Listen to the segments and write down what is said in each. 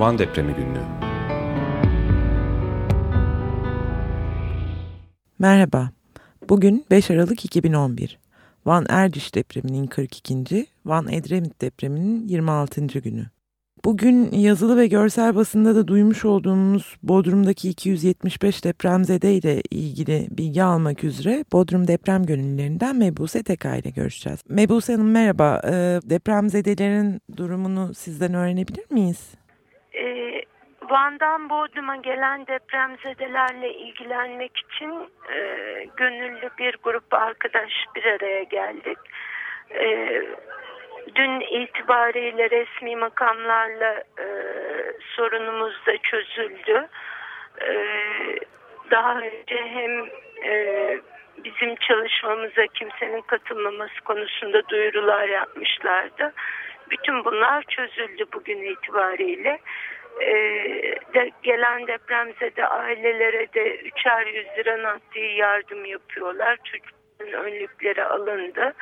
Van Depremi Günlüğü Merhaba, bugün 5 Aralık 2011. Van Erciş depreminin 42. Van Edremit depreminin 26. günü. Bugün yazılı ve görsel basında da duymuş olduğumuz Bodrum'daki 275 depremzede ile ilgili bilgi almak üzere Bodrum deprem gönüllülerinden Mebuse Teka ile görüşeceğiz. Mebuse Hanım merhaba. Ee, depremzedelerin durumunu sizden öğrenebilir miyiz? Ee, Van'dan Bodrum'a gelen depremzedelerle ilgilenmek için e, gönüllü bir grup arkadaş bir araya geldik. E, dün itibariyle resmi makamlarla e, sorunumuz da çözüldü. E, daha önce hem e, bizim çalışmamıza kimsenin katılmaması konusunda duyurular yapmışlardı. Bütün bunlar çözüldü bugün itibariyle. Ee, de, gelen depremzede ailelere de üçer yüz lira nakdi yardım yapıyorlar. Çocukların önlükleri alındı.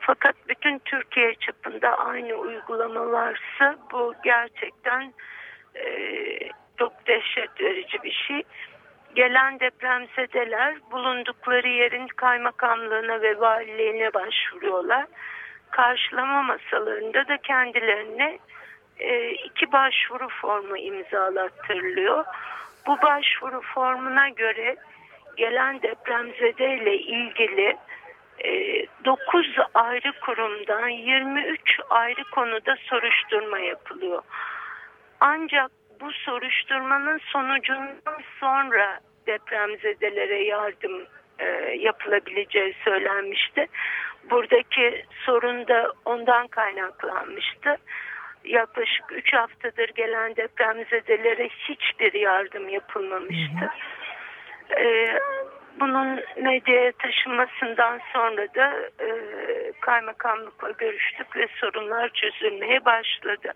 Fakat bütün Türkiye çapında aynı uygulama varsa bu gerçekten e, çok dehşet verici bir şey. Gelen depremzedeler bulundukları yerin kaymakamlığına ve valiliğine başvuruyorlar. Karşılama masalarında da kendilerine e, iki başvuru formu imzalattırılıyor. Bu başvuru formuna göre gelen depremzedeyle ilgili 9 e, ayrı kurumdan 23 ayrı konuda soruşturma yapılıyor. Ancak bu soruşturmanın sonucundan sonra depremzedelere yardım e, yapılabileceği söylenmişti. Buradaki sorun da ondan kaynaklanmıştı. Yaklaşık 3 haftadır gelen depremzedelere hiçbir yardım yapılmamıştı. E, bunun medyaya taşınmasından sonra da e, kaymakamlıkla görüştük ve sorunlar çözülmeye başladı.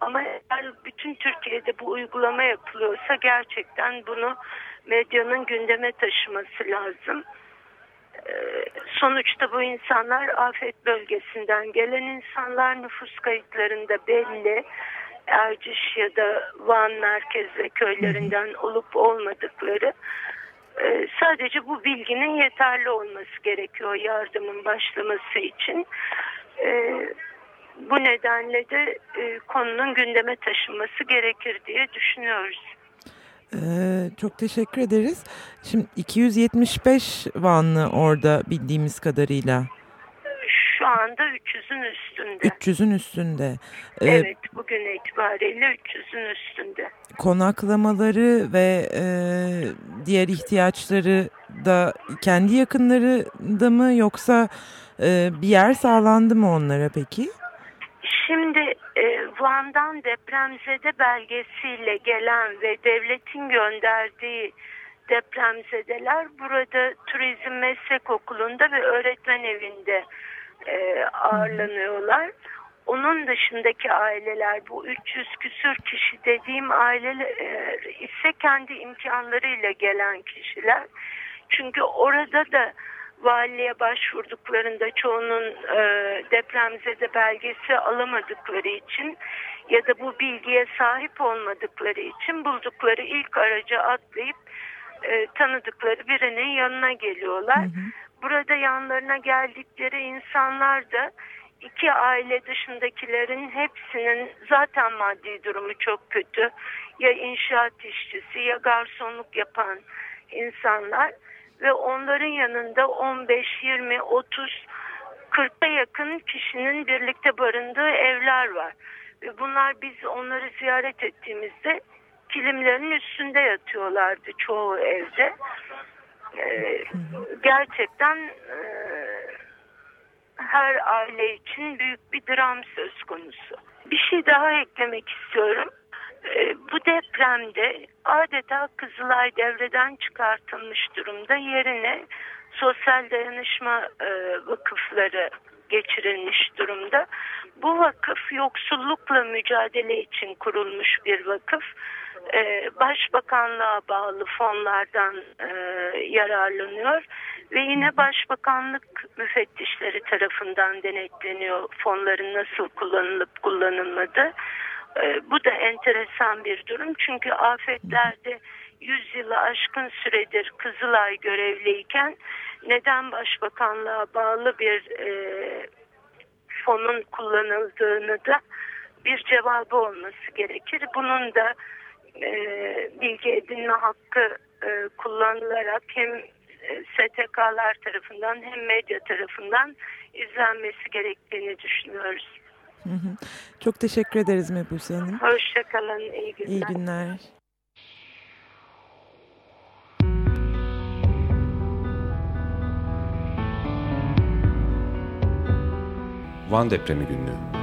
Ama eğer bütün Türkiye'de bu uygulama yapılıyorsa gerçekten bunu medyanın gündeme taşıması lazım. Ee, sonuçta bu insanlar afet bölgesinden gelen insanlar nüfus kayıtlarında belli. Erciş ya da Van merkez ve köylerinden olup olmadıkları ee, sadece bu bilginin yeterli olması gerekiyor yardımın başlaması için. Ee, bu nedenle de e, konunun gündeme taşınması gerekir diye düşünüyoruz. Ee, çok teşekkür ederiz. Şimdi 275 Vanlı orada bildiğimiz kadarıyla. Şu anda 300'ün üstünde. 300'ün üstünde. Ee, evet bugün itibariyle 300'ün üstünde. Konaklamaları ve e, diğer ihtiyaçları da kendi yakınları da mı yoksa e, bir yer sağlandı mı onlara peki? Şimdi e, Van'dan depremzede belgesiyle gelen ve devletin gönderdiği depremzedeler burada Turizm Meslek Okulu'nda ve öğretmen evinde e, ağırlanıyorlar. Onun dışındaki aileler bu 300 küsür kişi dediğim aileler e, ise kendi imkanlarıyla gelen kişiler. Çünkü orada da valiye başvurduklarında çoğunun e, depremzede belgesi alamadıkları için ya da bu bilgiye sahip olmadıkları için buldukları ilk araca atlayıp e, tanıdıkları birinin yanına geliyorlar. Hı hı. Burada yanlarına geldikleri insanlar da iki aile dışındakilerin hepsinin zaten maddi durumu çok kötü. Ya inşaat işçisi ya garsonluk yapan insanlar ve onların yanında 15, 20, 30, 40'a yakın kişinin birlikte barındığı evler var. Ve bunlar biz onları ziyaret ettiğimizde kilimlerin üstünde yatıyorlardı çoğu evde. Ee, gerçekten e, her aile için büyük bir dram söz konusu. Bir şey daha eklemek istiyorum. Ee, bu depremde adeta Kızılay devreden çıkartılmış durumda yerine sosyal dayanışma e, vakıfları geçirilmiş durumda. Bu vakıf yoksullukla mücadele için kurulmuş bir vakıf. Ee, Başbakanlığa bağlı fonlardan e, yararlanıyor ve yine Başbakanlık müfettişleri tarafından denetleniyor fonların nasıl kullanılıp kullanılmadığı. E, bu da enteresan bir durum çünkü afetlerde 100 yılı aşkın süredir Kızılay görevliyken neden başbakanlığa bağlı bir e, fonun kullanıldığını da bir cevabı olması gerekir. Bunun da e, bilgi edinme hakkı e, kullanılarak hem e, STK'lar tarafından hem medya tarafından izlenmesi gerektiğini düşünüyoruz. Hı hı. Çok teşekkür ederiz Mebuse Hanım. Hoşçakalın, iyi günler. İyi günler. Van Depremi Günlüğü